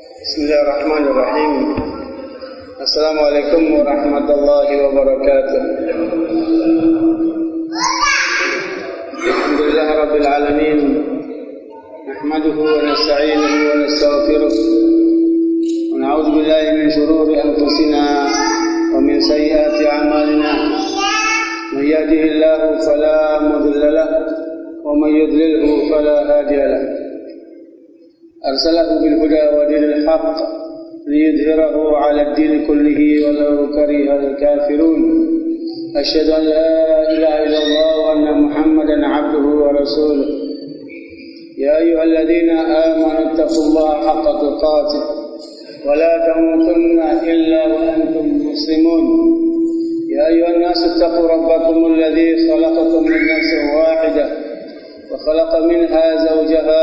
بسم الله الرحمن الرحيم السلام عليكم ورحمة الله وبركاته الحمد لله رب العالمين نحمده ونستعينه ونستغفره ونعوذ بالله من شرور أنفسنا ومن سيئات أعمالنا من يهده الله فلا مضل له ومن يضلله فلا هادي له أرسله بالهدى ودين الحق ليظهره على الدين كله ولو كره الكافرون. أشهد أن لا إله إلا الله وأن محمدا عبده ورسوله. يا أيها الذين آمنوا اتقوا الله حق تقاته ولا تموتن إلا وأنتم مسلمون. يا أيها الناس اتقوا ربكم الذي خلقكم من نفس واحدة وخلق منها زوجها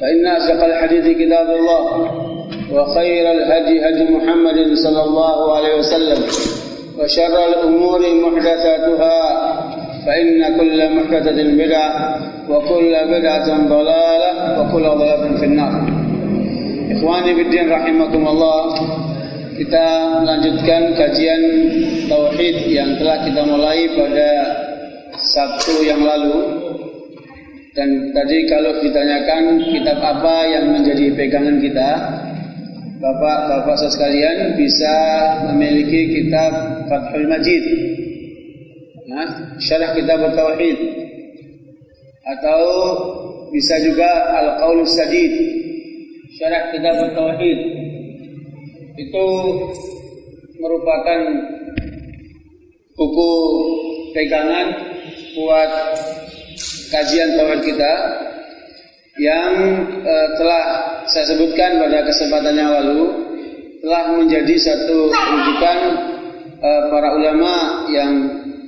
فإن أصدق الحديث كتاب الله وخير الهدي هدي محمد صلى الله عليه وسلم وشر الأمور محدثاتها فإن كل محدثة بدعة وكل بدعة ضلالة وكل ضلالة في النار. Ikhwani biddin rahimakumullah Kita melanjutkan kajian Tauhid yang telah kita mulai pada Sabtu yang lalu. Dan tadi kalau ditanyakan kitab apa yang menjadi pegangan kita Bapak-bapak sekalian bisa memiliki kitab Fathul Majid. Nah, Syarah kitab Tauhid. Atau bisa juga Al-Qaulus Sadid. Syarah kitab Tauhid. Itu merupakan buku pegangan buat kajian tauhid kita yang uh, telah saya sebutkan pada kesempatan yang lalu telah menjadi satu rujukan uh, para ulama yang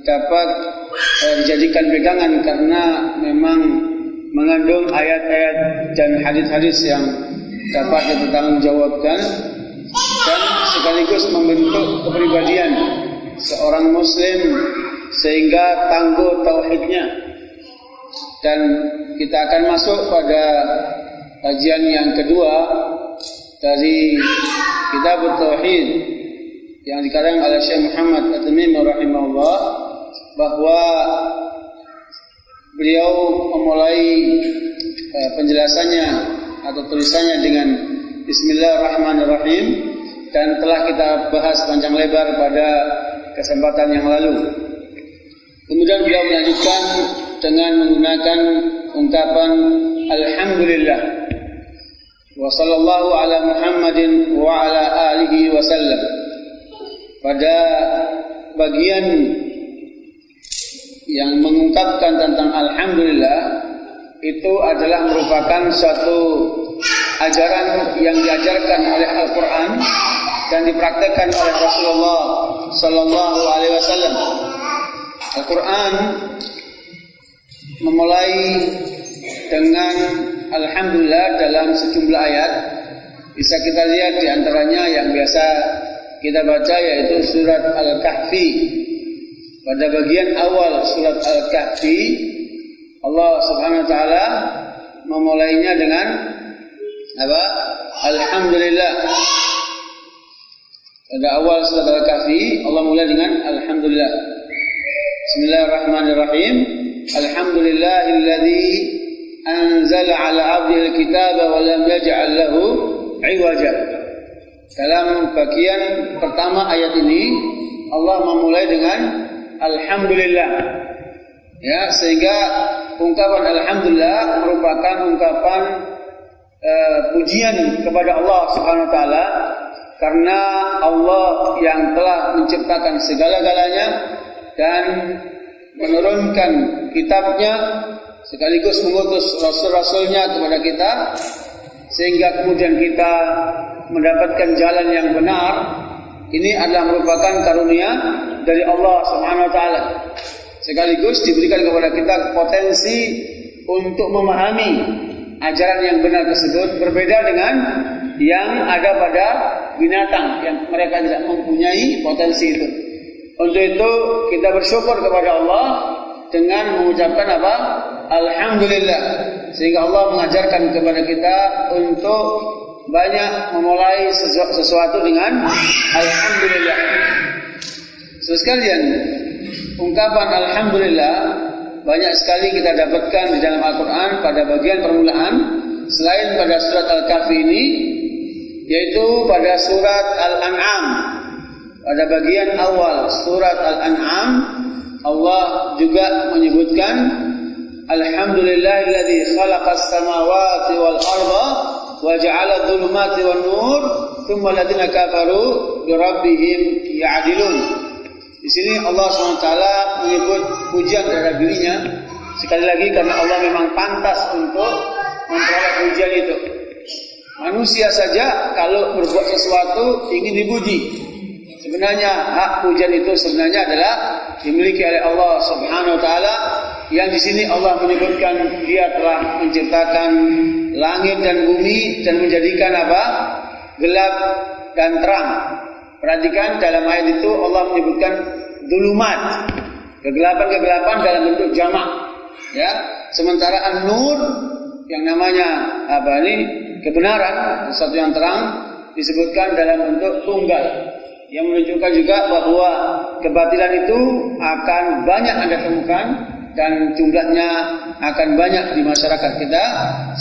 dapat uh, dijadikan pegangan karena memang mengandung ayat-ayat dan hadis-hadis yang dapat dipertanggungjawabkan dan sekaligus membentuk kepribadian seorang muslim sehingga tangguh tauhidnya dan kita akan masuk pada kajian yang kedua dari kitab Tauhid yang dikarang oleh Syekh Muhammad At-Tamimi rahimahullah bahwa beliau memulai uh, penjelasannya atau tulisannya dengan Bismillahirrahmanirrahim dan telah kita bahas panjang lebar pada kesempatan yang lalu. Kemudian beliau melanjutkan dengan menggunakan ungkapan Alhamdulillah wa sallallahu ala Muhammadin wa ala alihi wasallam pada bagian yang mengungkapkan tentang Alhamdulillah itu adalah merupakan suatu ajaran yang diajarkan oleh Al-Quran dan dipraktekkan oleh Rasulullah Sallallahu Alaihi Wasallam. Al-Quran memulai dengan Alhamdulillah dalam sejumlah ayat bisa kita lihat di antaranya yang biasa kita baca yaitu surat Al-Kahfi pada bagian awal surat Al-Kahfi Allah Subhanahu wa taala memulainya dengan apa? Alhamdulillah. Pada awal surat Al-Kahfi Allah mulai dengan Alhamdulillah. Bismillahirrahmanirrahim. Alhamdulillahilladzi anzala 'ala 'abdihi al-kitaba wa lam yaj'al lahu 'iwaja. Dalam bagian pertama ayat ini Allah memulai dengan Alhamdulillah. Ya, sehingga ungkapan Alhamdulillah merupakan ungkapan uh, pujian kepada Allah Subhanahu wa taala karena Allah yang telah menciptakan segala-galanya dan menurunkan kitabnya sekaligus mengutus rasul-rasulnya kepada kita sehingga kemudian kita mendapatkan jalan yang benar ini adalah merupakan karunia dari Allah Subhanahu wa taala. Sekaligus diberikan kepada kita potensi untuk memahami ajaran yang benar tersebut berbeda dengan yang ada pada binatang yang mereka tidak mempunyai potensi itu. Untuk itu kita bersyukur kepada Allah dengan mengucapkan apa? Alhamdulillah. Sehingga Allah mengajarkan kepada kita untuk banyak memulai sesuatu dengan Alhamdulillah. So sekalian, ungkapan Alhamdulillah banyak sekali kita dapatkan di dalam Al-Quran pada bagian permulaan selain pada surat Al-Kahfi ini yaitu pada surat Al-An'am pada bagian awal surat Al-An'am Allah juga menyebutkan Alhamdulillahilladzi khalaqas samawati wal arda wa ja'ala dhulumati wan nur thumma alladziina kafaru bi rabbihim ya'dilun. Di sini Allah SWT menyebut pujian terhadap dirinya sekali lagi karena Allah memang pantas untuk memperoleh pujian itu. Manusia saja kalau berbuat sesuatu ingin dipuji. Sebenarnya hak pujian itu sebenarnya adalah dimiliki oleh Allah Subhanahu wa taala yang di sini Allah menyebutkan dia telah menciptakan langit dan bumi dan menjadikan apa? gelap dan terang. Perhatikan dalam ayat itu Allah menyebutkan dulumat. Kegelapan-kegelapan dalam bentuk jamak. Ya. Sementara an-nur yang namanya apa ini? kebenaran, sesuatu yang terang disebutkan dalam bentuk tunggal yang menunjukkan juga bahwa kebatilan itu akan banyak Anda temukan dan jumlahnya akan banyak di masyarakat kita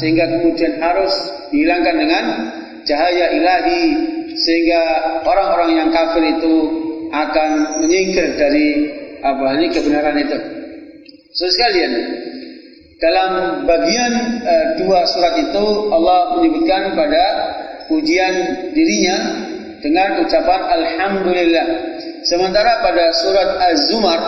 sehingga kemudian harus dihilangkan dengan cahaya ilahi sehingga orang-orang yang kafir itu akan menyingkir dari apa ini kebenaran itu. So sekalian, dalam bagian e, dua surat itu Allah menyebutkan pada pujian dirinya dengan ucapan alhamdulillah. Sementara pada surat Az-Zumar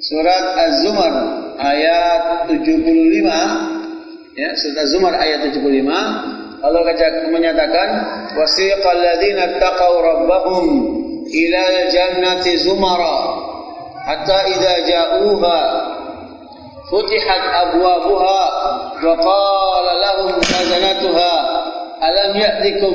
surat Az-Zumar ayat 75 ya, surat Az-Zumar ayat 75 Allah menyatakan wasiqal ladzina taqaw rabbahum ila jannati zumara hatta idza ja'uha futihat abwabuha wa qala lahum khazanatuha alam ya'tikum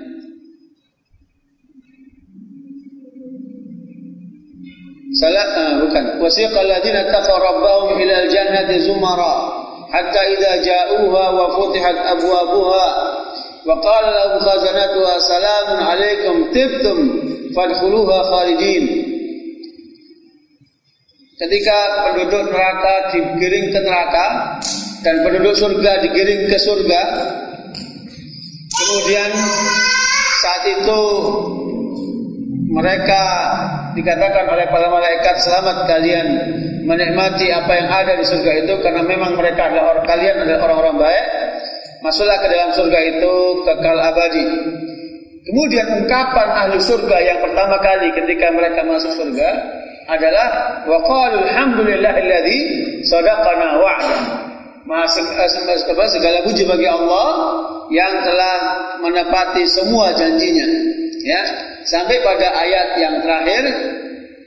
Salah uh, bukan. Wasiqal ladzina taqaw rabbahum ila al-jannati zumara hatta idza ja'uha wa futihat abwabuha wa qala lahum khazanatuha salamun alaykum tibtum fadkhuluha khalidin ketika penduduk neraka digiring ke neraka dan penduduk surga digiring ke surga kemudian saat itu mereka dikatakan oleh para malaikat selamat kalian menikmati apa yang ada di surga itu karena memang mereka adalah orang kalian adalah orang-orang baik masuklah ke dalam surga itu kekal abadi kemudian ungkapan ahli surga yang pertama kali ketika mereka masuk surga adalah wa qalu alhamdulillahilladzi sadaqana wa'da. Maha eh, segala puji bagi Allah yang telah menepati semua janjinya. Ya, sampai pada ayat yang terakhir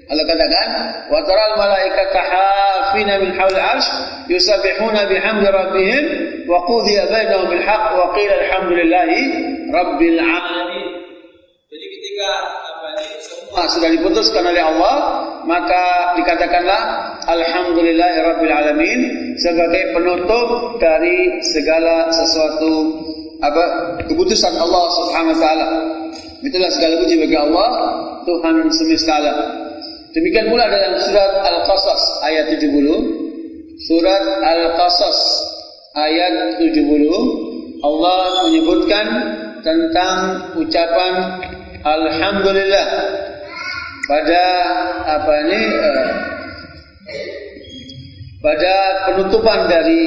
Allah katakan wa taral malaikata hafina min haul arsh yusabbihuna bihamdi rabbihim wa qudiya bainahum bil haqq wa qila alhamdulillahi rabbil alamin. Jadi ketika apa ini semua sudah diputuskan oleh Allah maka dikatakanlah alhamdulillahirabbil alamin sebagai penutup dari segala sesuatu apa keputusan Allah Subhanahu wa taala. Itulah segala puji bagi Allah Tuhan semesta alam. Demikian pula dalam surat Al-Qasas ayat 70. Surat Al-Qasas ayat 70 Allah menyebutkan tentang ucapan alhamdulillah pada apa ini uh, pada penutupan dari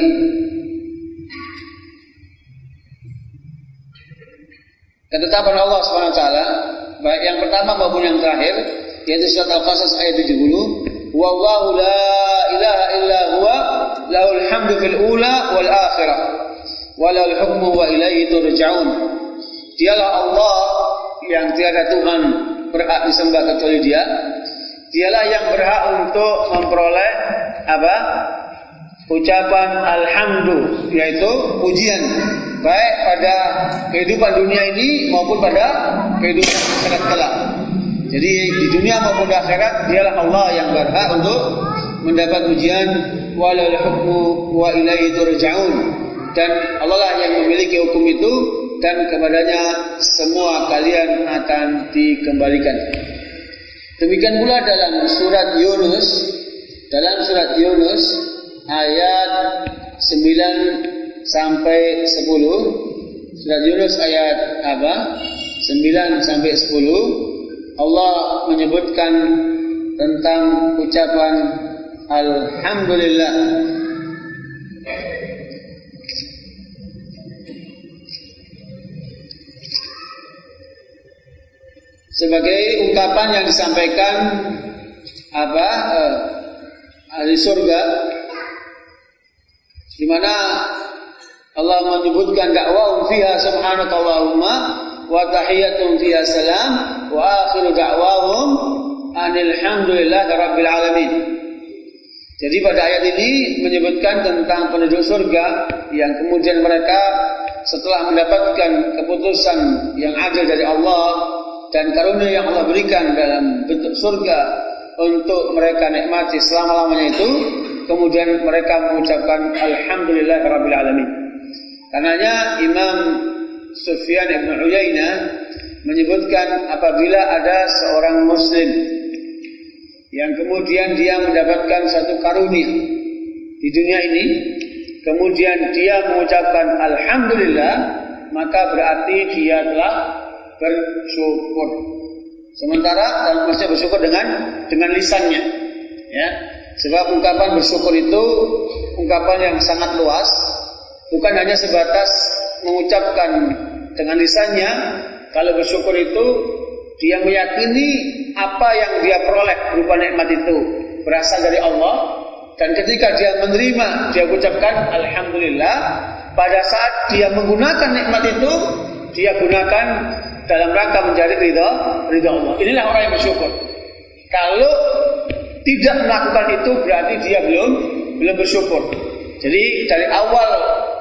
ketetapan Allah SWT baik yang pertama maupun yang terakhir yaitu surat Al-Qasas ayat 70 wallahu la ilaha illa huwa lahul hamdu fil ula wal akhirah walal hukmu wa ilaihi turja'un. Dialah Allah yang tiada Tuhan berhak disembah kecuali dia. Dialah yang berhak untuk memperoleh apa? Ucapan alhamdulillah yaitu pujian baik pada kehidupan dunia ini maupun pada kehidupan akhirat kelak. Jadi di dunia maupun di akhirat dialah Allah yang berhak untuk mendapat pujian walal hukmu wa ilaihi turja'un dan Allah lah yang memiliki hukum itu dan kepadanya semua kalian akan dikembalikan. Demikian pula dalam surat Yunus dalam surat Yunus ayat 9 sampai 10 surat Yunus ayat apa? 9 sampai 10 Allah menyebutkan tentang ucapan alhamdulillah. Sebagai ungkapan yang disampaikan apa? Eh, ahli surga di mana Allah menyebutkan dakwahum fiha subhanakallahumma wa tahiyatum fiha salam wa akhiru da'wahum anil hamdulillahi rabbil alamin. Jadi pada ayat ini menyebutkan tentang penduduk surga yang kemudian mereka setelah mendapatkan keputusan yang adil dari Allah dan karunia yang Allah berikan dalam bentuk surga untuk mereka nikmati selama-lamanya itu kemudian mereka mengucapkan alhamdulillah rabbil alamin. Karenanya Imam Sufyan Ibn Uyainah menyebutkan apabila ada seorang muslim yang kemudian dia mendapatkan satu karunia di dunia ini kemudian dia mengucapkan alhamdulillah maka berarti dia telah bersyukur. Sementara dalam masih bersyukur dengan dengan lisannya ya. Sebab ungkapan bersyukur itu ungkapan yang sangat luas, bukan hanya sebatas mengucapkan dengan lisannya. Kalau bersyukur itu dia meyakini apa yang dia peroleh berupa nikmat itu berasal dari Allah dan ketika dia menerima dia ucapkan alhamdulillah pada saat dia menggunakan nikmat itu dia gunakan dalam rangka mencari ridha ridha Allah. Inilah orang yang bersyukur. Kalau tidak melakukan itu berarti dia belum belum bersyukur. Jadi dari awal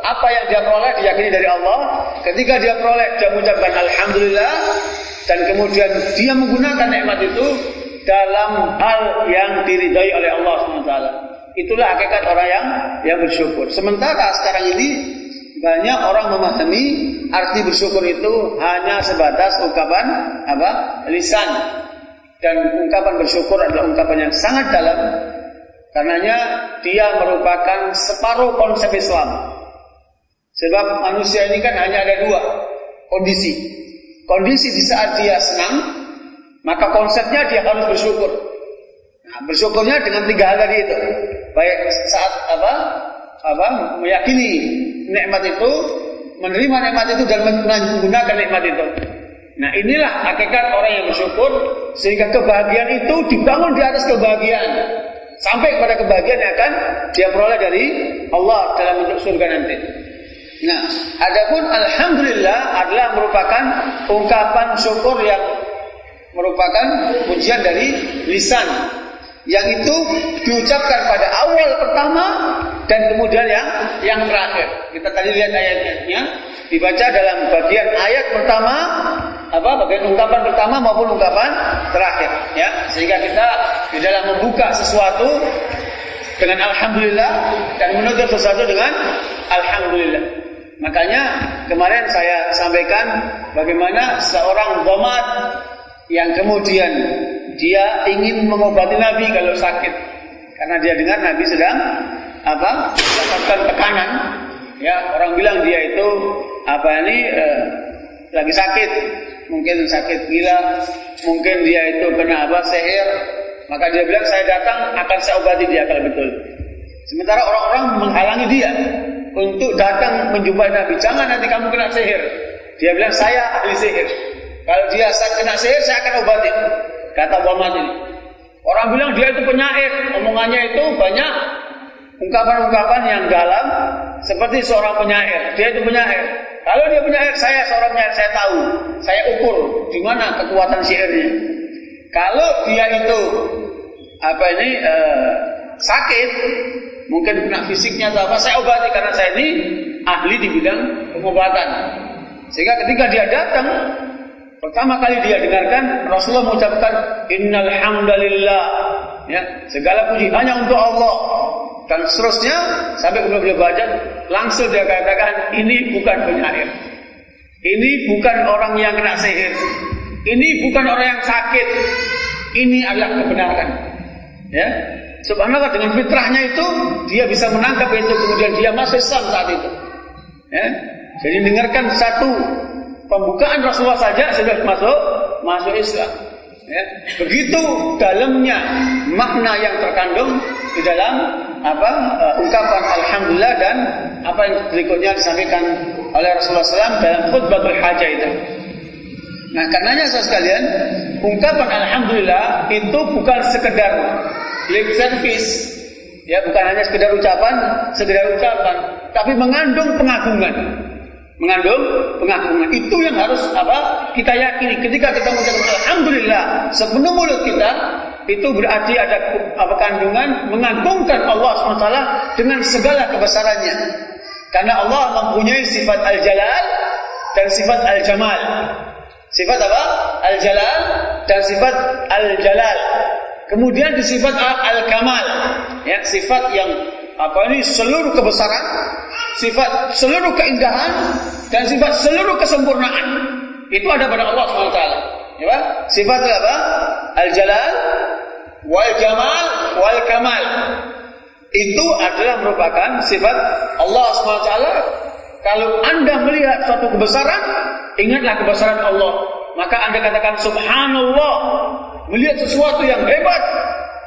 apa yang dia peroleh diyakini dari Allah. Ketika dia peroleh dia mengucapkan alhamdulillah dan kemudian dia menggunakan nikmat itu dalam hal yang diridhai oleh Allah SWT. Itulah hakikat orang yang yang bersyukur. Sementara sekarang ini banyak orang memahami arti bersyukur itu hanya sebatas ungkapan apa lisan dan ungkapan bersyukur adalah ungkapan yang sangat dalam karenanya dia merupakan separuh konsep Islam sebab manusia ini kan hanya ada dua kondisi. Kondisi di saat dia senang maka konsepnya dia harus bersyukur. Nah, bersyukurnya dengan tiga hal tadi itu. Baik saat apa apa meyakini nikmat itu menerima nikmat itu dan menggunakan nikmat itu. Nah inilah hakikat orang yang bersyukur sehingga kebahagiaan itu dibangun di atas kebahagiaan. Sampai kepada kebahagiaan yang akan dia peroleh dari Allah dalam bentuk surga nanti. Nah, adapun alhamdulillah adalah merupakan ungkapan syukur yang merupakan pujian dari lisan. Yang itu diucapkan pada awal pertama dan kemudian yang yang terakhir. Kita tadi lihat ayatnya, dibaca dalam bagian ayat pertama apa bagian ungkapan pertama maupun ungkapan terakhir ya. Sehingga kita di dalam membuka sesuatu dengan alhamdulillah dan menutup sesuatu dengan alhamdulillah makanya kemarin saya sampaikan bagaimana seorang domat yang kemudian dia ingin mengobati Nabi kalau sakit. Karena dia dengar Nabi sedang apa mendapatkan tekanan. Ya orang bilang dia itu apa ini eh, lagi sakit. Mungkin sakit gila, mungkin dia itu kena apa sihir, maka dia bilang saya datang akan saya obati dia kalau betul. Sementara orang-orang menghalangi dia untuk datang menjumpai Nabi. Jangan nanti kamu kena sihir. Dia bilang saya ahli sihir. Kalau dia kena sihir saya akan obatin. Kata Muhammad ini. Orang bilang dia itu penyair. Omongannya itu banyak ungkapan-ungkapan yang dalam seperti seorang penyair. Dia itu penyair. Kalau dia penyair, saya seorang penyair, saya tahu. Saya ukur di mana kekuatan syairnya. Kalau dia itu apa ini uh, sakit, mungkin kena fisiknya atau apa, saya obati karena saya ini ahli di bidang pengobatan. Sehingga ketika dia datang, pertama kali dia dengarkan Rasulullah mengucapkan Innal hamdalillah, ya segala puji hanya untuk Allah. Dan seterusnya sampai kemudian beliau baca langsung dia katakan ini bukan penyair. Ini bukan orang yang kena sihir. Ini bukan orang yang sakit. Ini adalah kebenaran. Ya subhanallah dengan fitrahnya itu dia bisa menangkap itu kemudian dia masuk Islam saat itu. Ya? Jadi dengarkan satu pembukaan Rasulullah saja sudah masuk masuk Islam. Ya? Begitu dalamnya makna yang terkandung di dalam apa uh, ungkapan alhamdulillah dan apa yang berikutnya disampaikan oleh Rasulullah SAW dalam khutbah berhajah itu. Nah, karenanya saya sekalian, ungkapan alhamdulillah itu bukan sekedar lip service, ya bukan hanya sekedar ucapan, sekedar ucapan, tapi mengandung pengagungan. Mengandung pengagungan itu yang harus apa kita yakini ketika kita mengucapkan alhamdulillah sepenuh mulut kita itu berarti ada apa kandungan mengagungkan Allah SWT dengan segala kebesarannya. Karena Allah mempunyai sifat al-jalal dan sifat al-jamal. Sifat apa? Al-jalal dan sifat al-jalal. Kemudian di sifat al-kamal, ya, sifat yang apa ini seluruh kebesaran, sifat seluruh keindahan dan sifat seluruh kesempurnaan. Itu ada pada Allah SWT. Ya, sifat apa? Al-jalal wal jamal wal kamal itu adalah merupakan sifat Allah SWT. Kalau anda melihat suatu kebesaran, ingatlah kebesaran Allah. Maka anda katakan Subhanallah. Melihat sesuatu yang hebat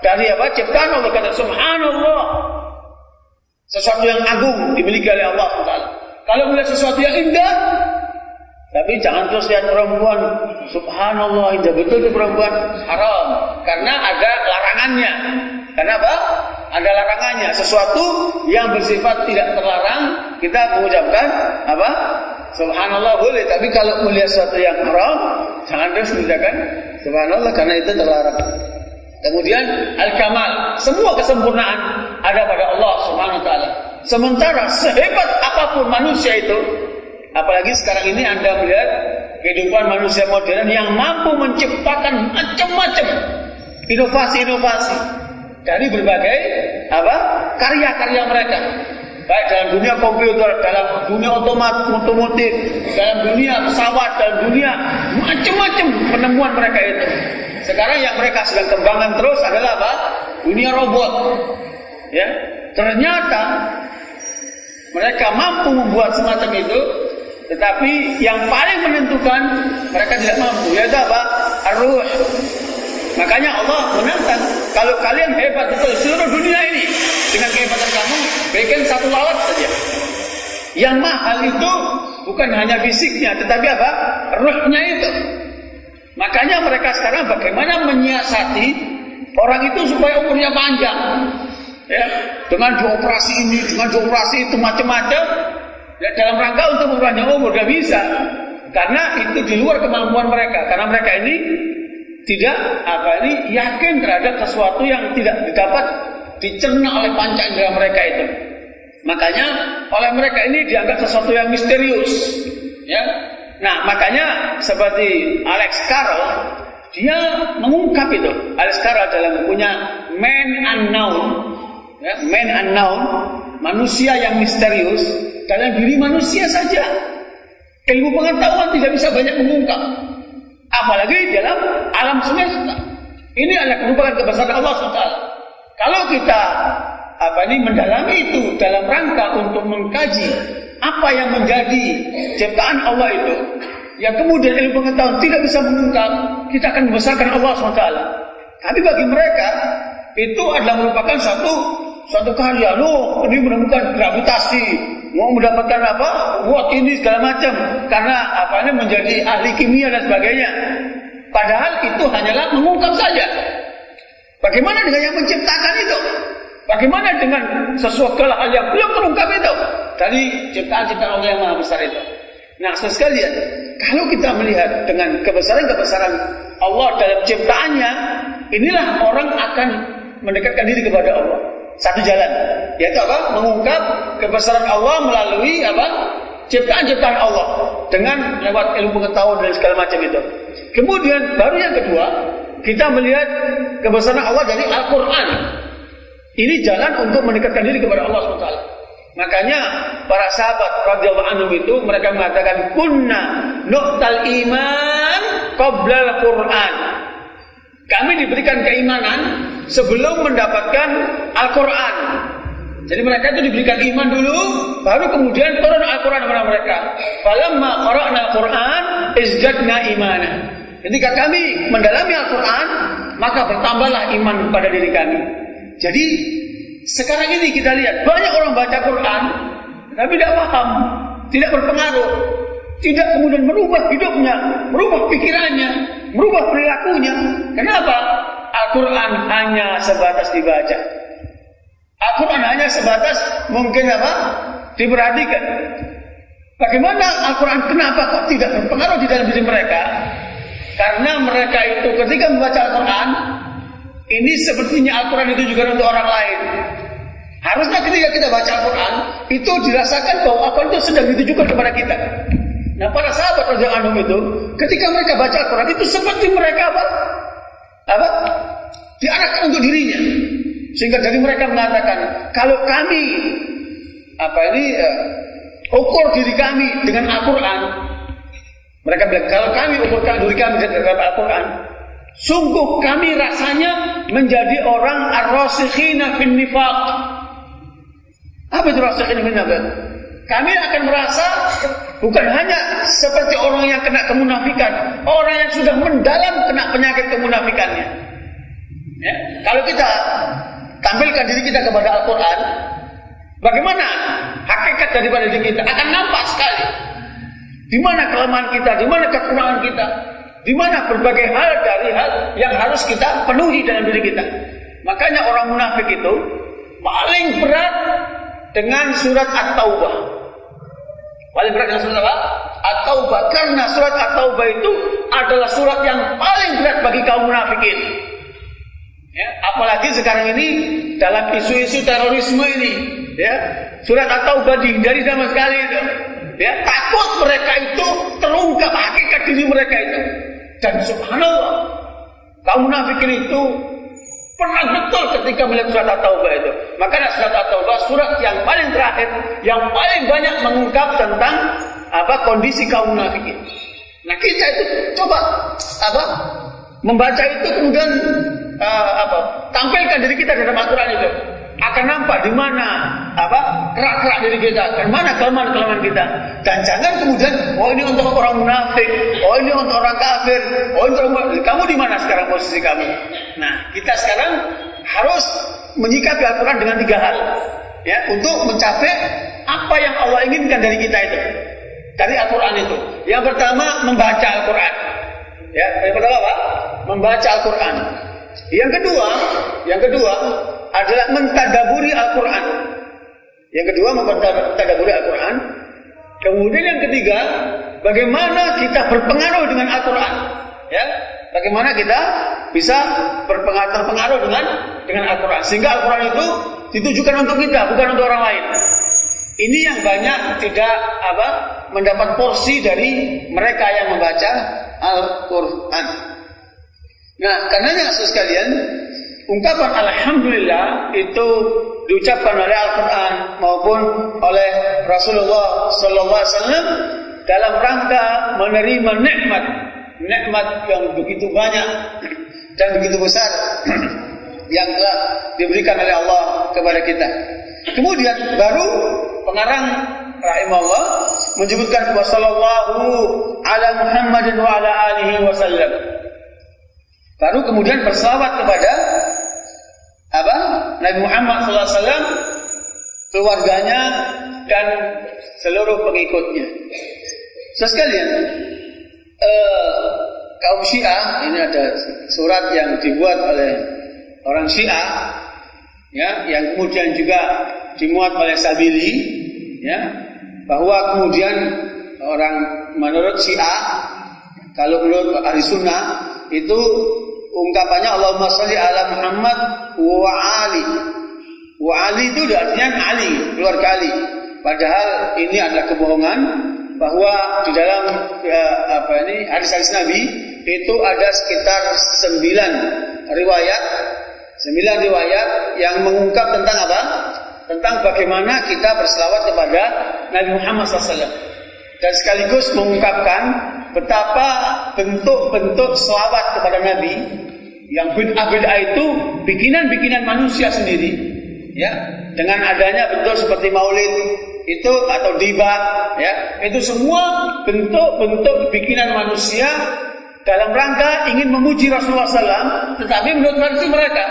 dari apa? Ciptaan Allah kata Subhanallah. Sesuatu yang agung dimiliki oleh Allah SWT. Kalau melihat sesuatu yang indah, tapi jangan terus lihat perempuan, subhanallah indah betul itu perempuan haram karena ada larangannya. Kenapa? Ada larangannya. Sesuatu yang bersifat tidak terlarang kita mengucapkan apa? Subhanallah boleh, tapi kalau melihat sesuatu yang haram jangan terus mengucapkan subhanallah karena itu terlarang. Kemudian al-kamal, semua kesempurnaan ada pada Allah Subhanahu wa taala. Sementara sehebat apa pun manusia itu, Apalagi sekarang ini Anda melihat kehidupan manusia modern yang mampu menciptakan macam-macam inovasi-inovasi dari berbagai apa karya-karya mereka baik dalam dunia komputer, dalam dunia otomotif, dalam dunia pesawat, dalam dunia macam-macam penemuan mereka itu. Sekarang yang mereka sedang kembangkan terus adalah apa? Dunia robot. Ya, ternyata mereka mampu membuat semacam itu tetapi yang paling menentukan mereka tidak mampu yaitu apa? Arruh. Makanya Allah menantang kalau kalian hebat betul seluruh dunia ini dengan kehebatan kamu bikin satu lalat saja. Yang mahal itu bukan hanya fisiknya tetapi apa? Ruhnya itu. Makanya mereka sekarang bagaimana menyiasati orang itu supaya umurnya panjang. Ya, dengan dioperasi ini, dengan dioperasi itu macam-macam, Ya, dalam rangka untuk memperpanjang umur gak bisa. Karena itu di luar kemampuan mereka. Karena mereka ini tidak apa ini yakin terhadap sesuatu yang tidak didapat dicerna oleh panca indera mereka itu. Makanya oleh mereka ini dianggap sesuatu yang misterius. Ya. Nah, makanya seperti Alex Carroll dia mengungkap itu. Alex Carroll dalam bukunya Man Unknown, ya, Man Unknown, manusia yang misterius dalam diri manusia saja. Ilmu pengetahuan tidak bisa banyak mengungkap. Apalagi dalam alam semesta. Ini adalah merupakan kebesaran Allah SWT. Kalau kita apa ini mendalami itu dalam rangka untuk mengkaji apa yang menjadi ciptaan Allah itu, yang kemudian ilmu pengetahuan tidak bisa mengungkap, kita akan membesarkan Allah SWT. Tapi bagi mereka itu adalah merupakan satu suatu karya, lo ini menemukan gravitasi, mau mendapatkan apa? Buat ini segala macam. Karena apa ini menjadi ahli kimia dan sebagainya. Padahal itu hanyalah mengungkap saja. Bagaimana dengan yang menciptakan itu? Bagaimana dengan sesuatu hal yang belum terungkap itu? Tadi ciptaan-ciptaan Allah yang maha besar itu. Nah, sekalian, kalau kita melihat dengan kebesaran-kebesaran Allah dalam ciptaannya, inilah orang akan mendekatkan diri kepada Allah. Satu jalan, yaitu apa? Mengungkap kebesaran Allah melalui apa? Ciptaan-ciptaan Allah dengan lewat ilmu pengetahuan dan segala macam itu. Kemudian baru yang kedua, kita melihat kebesaran Allah dari Al-Quran. Ini jalan untuk mendekatkan diri kepada Allah SWT. Makanya para sahabat radhiyallahu anhum itu mereka mengatakan kunna nu'tal iman qabla al-Qur'an. Kami diberikan keimanan sebelum mendapatkan Al-Qur'an. Jadi mereka itu diberikan iman dulu, baru kemudian turun Al-Quran kepada mereka. Falamma qara'na Al-Quran, izdadna imana. Ketika kami mendalami Al-Quran, maka bertambahlah iman pada diri kami. Jadi sekarang ini kita lihat banyak orang baca Quran, tapi tidak paham, tidak berpengaruh, tidak kemudian merubah hidupnya, merubah pikirannya, merubah perilakunya. Kenapa? Al-Quran hanya sebatas dibaca. Al-Quran hanya sebatas mungkin apa? Diperhatikan. Bagaimana Al-Quran kenapa kok tidak berpengaruh di dalam diri mereka? Karena mereka itu ketika membaca Al-Quran, ini sepertinya Al-Quran itu juga untuk orang lain. Harusnya ketika kita baca Al-Quran, itu dirasakan bahwa Al-Quran itu sedang ditujukan kepada kita. Nah para sahabat Raja Anum itu, ketika mereka baca Al-Quran, itu seperti mereka apa? Apa? Diarahkan untuk dirinya. Sehingga dari mereka mengatakan, kalau kami apa ini uh, ukur diri kami dengan Al-Quran, mereka bilang, kalau kami ukurkan diri kami dengan Al-Quran, sungguh kami rasanya menjadi orang ar-rasikhina fin nifaq. Apa itu rasikhina fin nifaq? Kami akan merasa bukan hanya seperti orang yang kena kemunafikan, orang yang sudah mendalam kena penyakit kemunafikannya. Ya, kalau kita tampilkan diri kita kepada Al-Quran, bagaimana hakikat daripada diri kita akan nampak sekali. Di mana kelemahan kita, di mana kekurangan kita, di mana berbagai hal dari hal yang harus kita penuhi dalam diri kita. Makanya orang munafik itu paling berat dengan surat At-Taubah. Paling berat dengan surat apa? At-Taubah. Karena surat At-Taubah itu adalah surat yang paling berat bagi kaum munafikin. Ya, apalagi sekarang ini dalam isu-isu terorisme ini, ya, surat At-Taubah dihindari sama sekali itu. Ya, takut mereka itu terungkap hakikat diri mereka itu. Dan subhanallah, kaum munafikin itu pernah betul ketika melihat surat At-Taubah itu. Maka surat At-Taubah surat yang paling terakhir, yang paling banyak mengungkap tentang apa kondisi kaum munafikin. Nah kita itu coba apa membaca itu kemudian uh, apa tampilkan diri kita dalam Al-Quran itu akan nampak di mana apa kerak-kerak diri kita, di mana kelemahan-kelemahan kita. Dan jangan kemudian, oh ini untuk orang munafik, oh ini untuk orang kafir, oh ini untuk kamu di mana sekarang posisi kamu? Nah, kita sekarang harus menyikapi Al-Quran dengan tiga hal, ya, untuk mencapai apa yang Allah inginkan dari kita itu, dari Al-Quran itu. Yang pertama membaca Al-Quran, ya, yang pertama apa? Membaca Al-Quran. Yang kedua, yang kedua adalah mentadaburi Al-Quran. Yang kedua mentadaburi Al-Quran. Kemudian yang ketiga, bagaimana kita berpengaruh dengan Al-Quran. Ya, bagaimana kita bisa berpengaruh terpengaruh dengan dengan Al-Quran. Sehingga Al-Quran itu ditujukan untuk kita, bukan untuk orang lain. Ini yang banyak tidak apa mendapat porsi dari mereka yang membaca Al-Quran. Nah, karenanya sekalian, ungkapan alhamdulillah itu diucapkan oleh Al-Quran maupun oleh Rasulullah Sallallahu Alaihi Wasallam dalam rangka menerima nikmat nikmat yang begitu banyak dan begitu besar yang telah diberikan oleh Allah kepada kita. Kemudian baru pengarang rahimahullah menyebutkan sallallahu ala Muhammadin wa ala alihi wasallam. Baru kemudian berselawat kepada apa? Nabi Muhammad SAW, keluarganya dan seluruh pengikutnya. So sekalian, eh, kaum Syiah ini ada surat yang dibuat oleh orang Syiah, ya, yang kemudian juga dimuat oleh Sabili, ya, bahwa kemudian orang menurut Syiah, kalau menurut ahli sunnah itu ungkapannya Allahumma sholli ala Muhammad wa ali. Wa ali itu artinya Ali, keluarga Ali. Padahal ini adalah kebohongan bahwa di dalam ya, apa ini hadis-hadis Nabi itu ada sekitar sembilan riwayat, sembilan riwayat yang mengungkap tentang apa? Tentang bagaimana kita berselawat kepada Nabi Muhammad SAW dan sekaligus mengungkapkan betapa bentuk-bentuk selawat kepada Nabi yang bid'ah-bid'ah itu bikinan-bikinan manusia sendiri ya. Dengan adanya bentuk seperti maulid itu atau diba ya. Itu semua bentuk-bentuk bikinan manusia dalam rangka ingin memuji Rasulullah SAW tetapi menurut versi mereka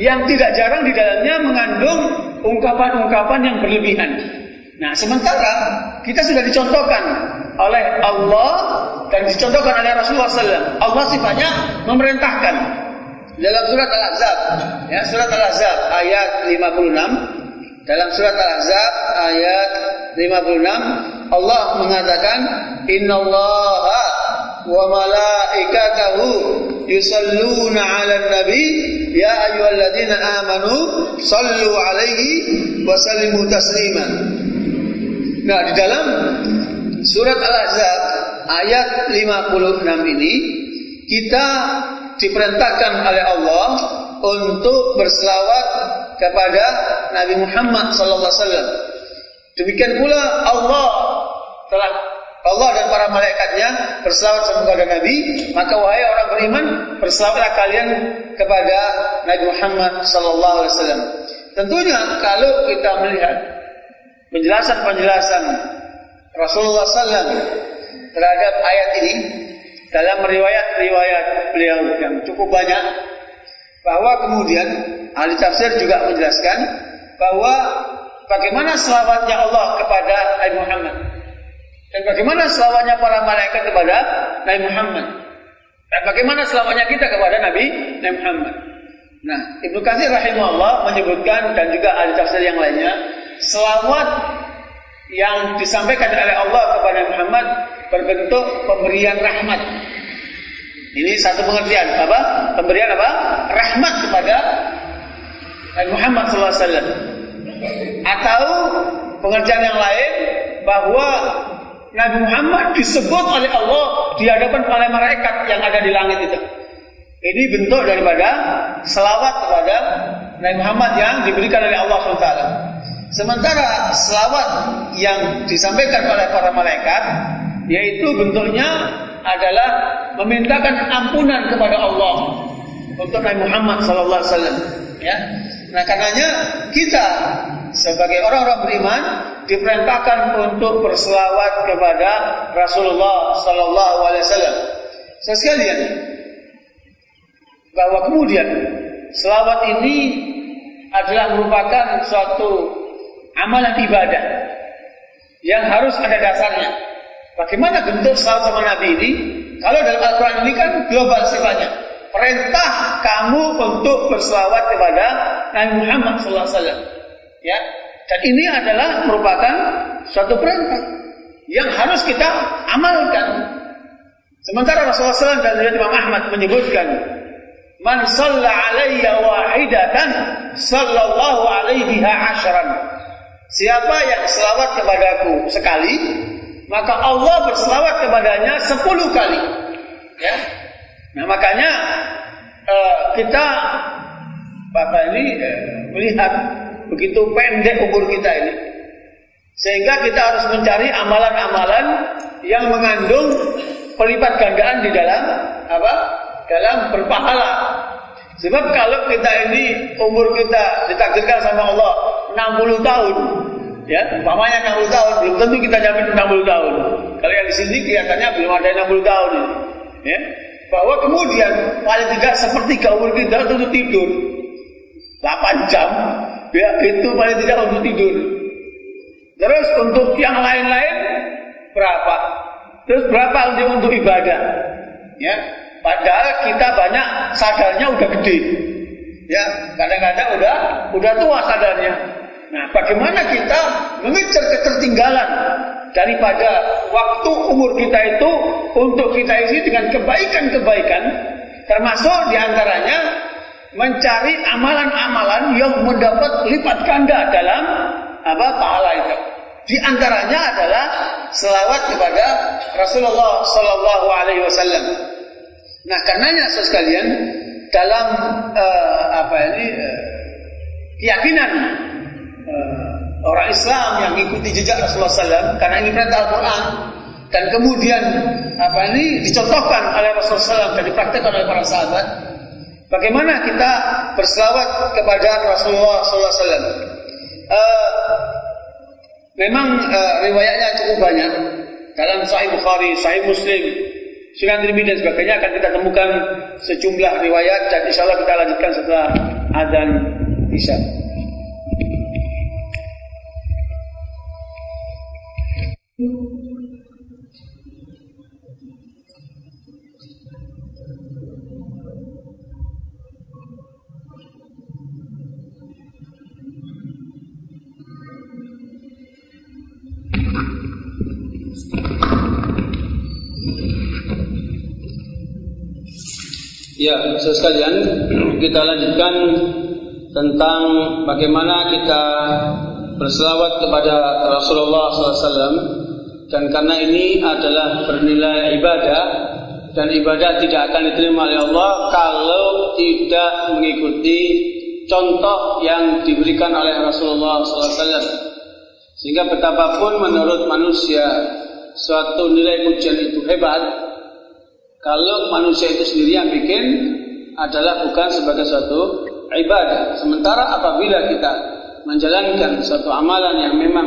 yang tidak jarang di dalamnya mengandung ungkapan-ungkapan yang berlebihan nah sementara kita sudah dicontohkan oleh Allah dan dicontohkan oleh Rasulullah SAW Allah sifatnya memerintahkan. Dalam surat Al-Ahzab ya surat Al-Ahzab ayat 56 dalam surat Al-Ahzab ayat 56 Allah mengatakan innallaha wa malaikatahu yusalluna 'alan nabi. Ya ayyuhalladzina amanu sallu 'alaihi wa sallimu taslima Nah di dalam surat Al-Ahzab ayat 56 ini kita diperintahkan oleh Allah untuk berselawat kepada Nabi Muhammad sallallahu alaihi wasallam. Demikian pula Allah telah Allah dan para malaikatnya berselawat kepada Nabi, maka wahai orang beriman, berselawatlah kalian kepada Nabi Muhammad sallallahu alaihi wasallam. Tentunya kalau kita melihat penjelasan-penjelasan Rasulullah SAW terhadap ayat ini dalam riwayat-riwayat beliau yang cukup banyak bahwa kemudian ahli tafsir juga menjelaskan bahwa bagaimana selawatnya Allah kepada Nabi Muhammad dan bagaimana selawatnya para malaikat kepada Nabi Muhammad dan bagaimana selawatnya kita kepada Nabi Nabi Muhammad. Nah, Ibnu Katsir rahimahullah menyebutkan dan juga ahli tafsir yang lainnya selawat yang disampaikan oleh Allah kepada Muhammad berbentuk pemberian rahmat ini satu pengertian apa? Pemberian apa? Rahmat kepada Muhammad SAW. Atau pengertian yang lain bahwa Nabi Muhammad disebut oleh Allah di hadapan para malaikat yang ada di langit itu. Ini bentuk daripada selawat kepada Nabi Muhammad yang diberikan oleh Allah SWT. Sementara selawat yang disampaikan oleh para malaikat yaitu bentuknya adalah memintakan ampunan kepada Allah untuk Nabi Muhammad sallallahu alaihi wasallam ya. Nah, karenanya kita sebagai orang-orang beriman diperintahkan untuk berselawat kepada Rasulullah sallallahu alaihi wasallam. Sekalian bahwa kemudian selawat ini adalah merupakan suatu amalan ibadah yang harus ada dasarnya. Bagaimana bentuk salawat sama Nabi ini? Kalau dalam Al-Quran ini kan global sifatnya. Perintah kamu untuk berselawat kepada Nabi Muhammad SAW. Ya, dan ini adalah merupakan suatu perintah yang harus kita amalkan. Sementara Rasulullah SAW dan Imam Ahmad menyebutkan, Man salla alayya wahidatan sallallahu alaihiha asharan. Siapa yang selawat kepadaku sekali, maka Allah berselawat kepadanya sepuluh kali. Ya. Nah makanya uh, kita Bapak ini uh, melihat begitu pendek umur kita ini, sehingga kita harus mencari amalan-amalan yang mengandung pelipat gandaan di dalam apa? Dalam berpahala. Sebab kalau kita ini umur kita ditakdirkan sama Allah 60 tahun, Ya, umpamanya 60 tahun, belum tentu kita nyampe 60 tahun. Kalau yang di sini kelihatannya belum ada 60 tahun. Ya. Bahwa kemudian paling tidak seperti umur kita itu tidur. 8 jam, ya itu paling tidak untuk tidur. Terus untuk yang lain-lain berapa? Terus berapa untuk untuk ibadah? Ya, padahal kita banyak sadarnya udah gede. Ya, kadang-kadang udah udah tua sadarnya. Nah, bagaimana kita mengejar ketertinggalan daripada waktu umur kita itu untuk kita isi dengan kebaikan-kebaikan termasuk di antaranya mencari amalan-amalan yang mendapat lipat ganda dalam apa pahala itu. Di antaranya adalah selawat kepada Rasulullah Sallallahu Alaihi Wasallam. Nah, karenanya sekalian dalam uh, apa ini uh, keyakinan uh, orang Islam yang mengikuti jejak Rasulullah SAW karena ini perintah Al-Quran dan kemudian apa ini dicontohkan oleh Rasulullah SAW dan dipraktikkan oleh para sahabat. Bagaimana kita berselawat kepada Rasulullah SAW? Uh, memang uh, riwayatnya cukup banyak dalam Sahih Bukhari, Sahih Muslim, Sunan Tirmidzi dan sebagainya akan kita temukan sejumlah riwayat dan insya kita lanjutkan setelah adzan isya. Ya, sekalian, kita lanjutkan tentang bagaimana kita berselawat kepada Rasulullah SAW dan karena ini adalah bernilai ibadah dan ibadah tidak akan diterima oleh Allah kalau tidak mengikuti contoh yang diberikan oleh Rasulullah SAW. Sehingga betapapun menurut manusia suatu nilai pujian itu hebat, kalau manusia itu sendiri yang bikin adalah bukan sebagai suatu ibadah. Sementara apabila kita menjalankan suatu amalan yang memang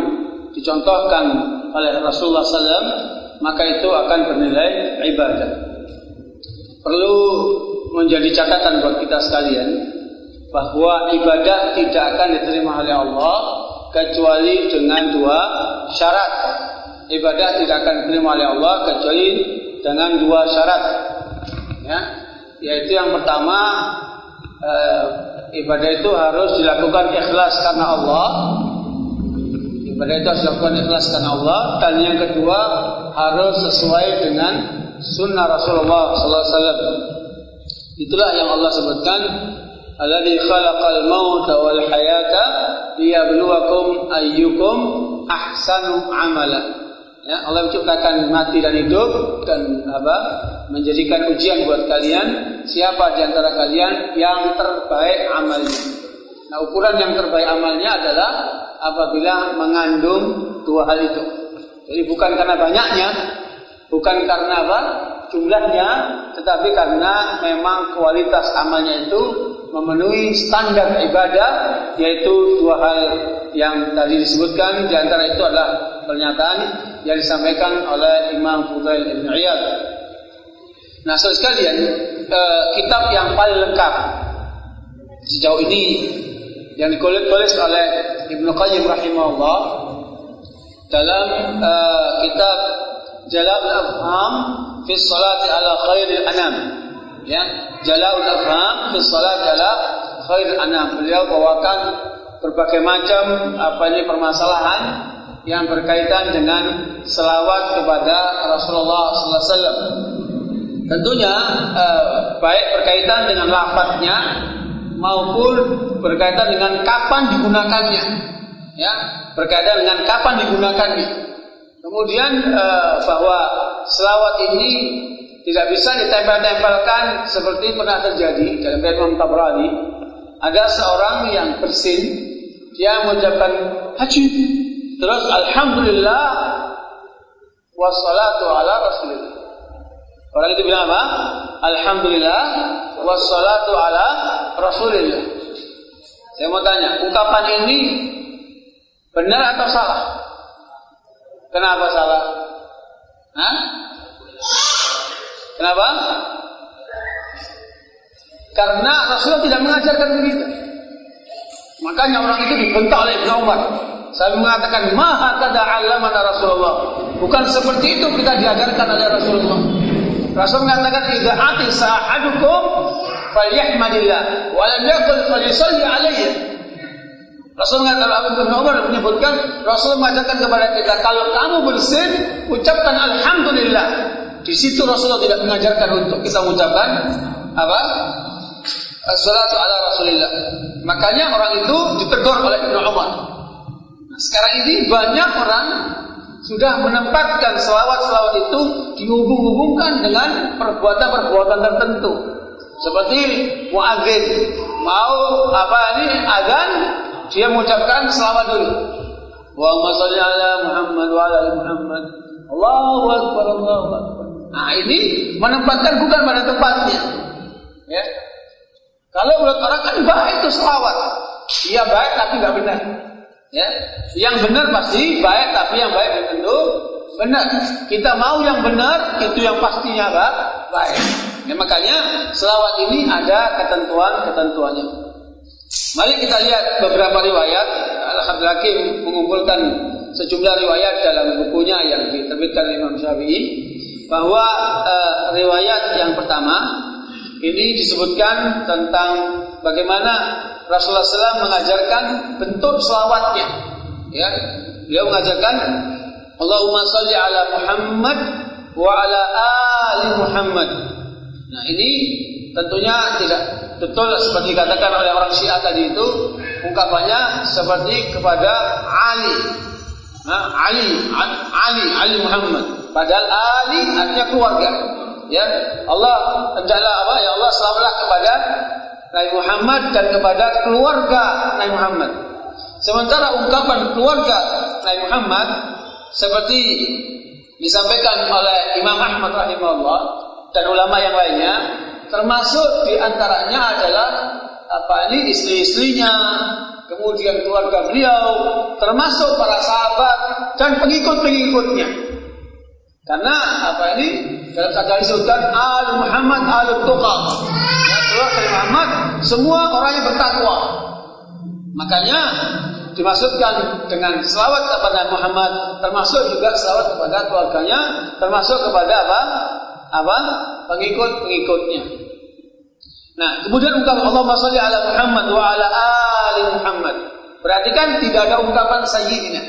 dicontohkan oleh Rasulullah SAW, maka itu akan bernilai ibadah. Perlu menjadi catatan buat kita sekalian bahwa ibadah tidak akan diterima oleh Allah kecuali dengan dua syarat. Ibadah tidak akan diterima oleh Allah kecuali dengan dua syarat. Ya yaitu yang pertama e, ibadah itu harus dilakukan ikhlas karena Allah. Ibadah itu harus dilakukan ikhlas karena Allah. Dan yang kedua harus sesuai dengan sunnah Rasulullah SAW itulah yang Allah sebutkan alladzi khalaqal mauta wal hayata liyabluwakum ayyukum ahsanu amala Ya, Allah menciptakan mati dan hidup dan apa? Menjadikan ujian buat kalian siapa di antara kalian yang terbaik amalnya. Nah, ukuran yang terbaik amalnya adalah apabila mengandung dua hal itu. Jadi bukan karena banyaknya, bukan karena apa? jumlahnya, tetapi karena memang kualitas amalnya itu memenuhi standar ibadah yaitu dua hal yang tadi disebutkan di antara itu adalah pernyataan yang disampaikan oleh Imam Fudail Ibn Iyad. Nah, saudara sekalian, eh, kitab yang paling lengkap sejauh ini yang ditulis oleh Ibnu Qayyim rahimahullah dalam eh, kitab Jalal Afham fi salati ala khairil anam ya Jalal Afham fi salati ala khairil anam beliau bawakan berbagai macam apa ini permasalahan yang berkaitan dengan selawat kepada Rasulullah SAW. Tentunya eh, baik berkaitan dengan lafadznya maupun berkaitan dengan kapan digunakannya, ya berkaitan dengan kapan digunakannya. Kemudian eh, bahwa selawat ini tidak bisa ditempel-tempelkan seperti pernah terjadi dalam Imam Tabrani. Ada seorang yang bersin, dia mengucapkan haji, terus Alhamdulillah wassalatu ala Rasulillah. Orang itu bilang apa? Alhamdulillah wassalatu ala Rasulillah. Saya mau tanya, ungkapan ini benar atau salah? Kenapa salah? Hah? Kenapa? Karena Rasulullah tidak mengajarkan begitu. Makanya orang itu dibentak oleh Ibn Umar. Saya mengatakan maha kada alamana Rasulullah. Bukan seperti itu kita diajarkan oleh Rasulullah. Rasul mengatakan idza ati sahadukum falyahmadillah wa lam yakul falyusalli alayhi. Rasul mengatakan Ibn Umar menyebutkan Rasul mengajarkan kepada kita kalau kamu bersin ucapkan alhamdulillah. Di situ Rasulullah tidak mengajarkan untuk kita mengucapkan apa? Assalatu ala Rasulillah. Makanya orang itu ditegur oleh Ibnu Umar. Nah, sekarang ini banyak orang sudah menempatkan selawat-selawat itu dihubung-hubungkan dengan perbuatan-perbuatan tertentu. Seperti muadzin mau apa ini azan dia mengucapkan selawat dulu. Allahumma shalli ala Muhammad wa ala Muhammad. Allahu akbar Allahu akbar. Nah, ini menempatkan bukan pada tempatnya. Ya. Kalau menurut orang kan baik itu selawat. Iya baik tapi nggak benar. Ya, yang benar pasti baik tapi yang baik belum tentu benar. Kita mau yang benar itu yang pastinya baik. baik. Ya, makanya selawat ini ada ketentuan-ketentuannya. Mari kita lihat beberapa riwayat. Al-Hakim mengumpulkan sejumlah riwayat dalam bukunya yang diterbitkan Imam Syafi'i bahwa uh, riwayat yang pertama ini disebutkan tentang bagaimana Rasulullah SAW mengajarkan bentuk selawatnya. Ya, beliau mengajarkan Allahumma salli ala Muhammad wa ala ali Muhammad. Nah ini tentunya tidak betul seperti dikatakan oleh orang Syiah tadi itu ungkapannya seperti kepada Ali. Nah, Ali, Ali, Ali Muhammad. Padahal Ali artinya keluarga ya Allah hendaklah apa ya Allah selamatlah kepada Nabi Muhammad dan kepada keluarga Nabi Muhammad. Sementara ungkapan keluarga Nabi Muhammad seperti disampaikan oleh Imam Ahmad rahimahullah dan ulama yang lainnya termasuk di antaranya adalah apa ini istri-istrinya kemudian keluarga beliau termasuk para sahabat dan pengikut-pengikutnya karena apa ini dalam kata disebutkan al Muhammad al Tuqa. Ya, Muhammad semua orang yang bertakwa. Makanya dimasukkan dengan selawat kepada Muhammad termasuk juga selawat kepada keluarganya termasuk kepada apa apa pengikut-pengikutnya. Nah, kemudian ungkapan Allahumma sholli ala Muhammad wa ala ali Muhammad. Berarti kan tidak ada ungkapan sayyidina.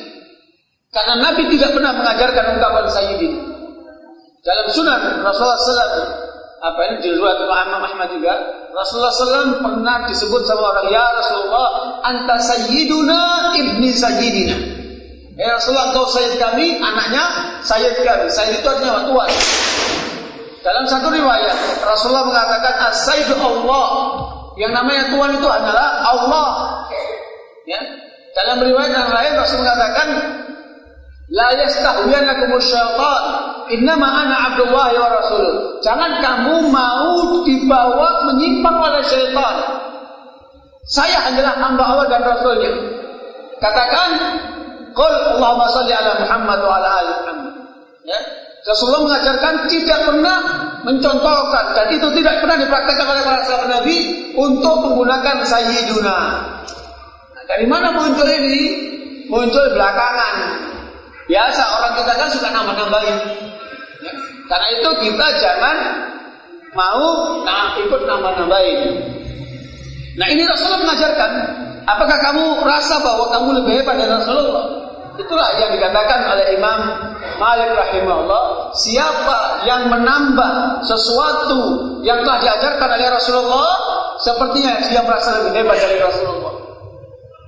Karena Nabi tidak pernah mengajarkan ungkapan sayyidin. Dalam sunan Rasulullah SAW, apa ini di riwayat Muhammad Ahmad juga, Rasulullah SAW pernah disebut sama orang, Ya Rasulullah, anta sayyiduna ibni sayyidina. Ya Rasulullah, engkau sayyid kami, anaknya sayyid kami. Sayyid itu artinya tuan. Dalam satu riwayat, Rasulullah mengatakan, As-sayyidu Allah. Yang namanya tuan itu adalah Allah. Ya. Dalam riwayat yang lain, Rasul mengatakan, La yastahwiyanakum syaitan. Innama ana Abdullah wa Rasul. Jangan kamu mau dibawa menyimpang oleh syaitan. Saya adalah hamba Allah dan Rasulnya. Katakan, Qul Allahumma salli ala Muhammad wa ala ali Muhammad. Ya. Rasulullah mengajarkan tidak pernah mencontohkan dan itu tidak pernah dipraktekkan oleh para sahabat Nabi untuk menggunakan sayyiduna. Nah, dari mana muncul ini? Muncul belakangan Biasa orang kita kan suka nambah-nambahin. Karena itu kita jangan mau nah, ikut nambah-nambahin. Nah ini Rasulullah mengajarkan. Apakah kamu rasa bahwa kamu lebih hebat dari Rasulullah? Itulah yang dikatakan oleh Imam Malik rahimahullah. Siapa yang menambah sesuatu yang telah diajarkan oleh Rasulullah, sepertinya dia merasa lebih hebat dari Rasulullah.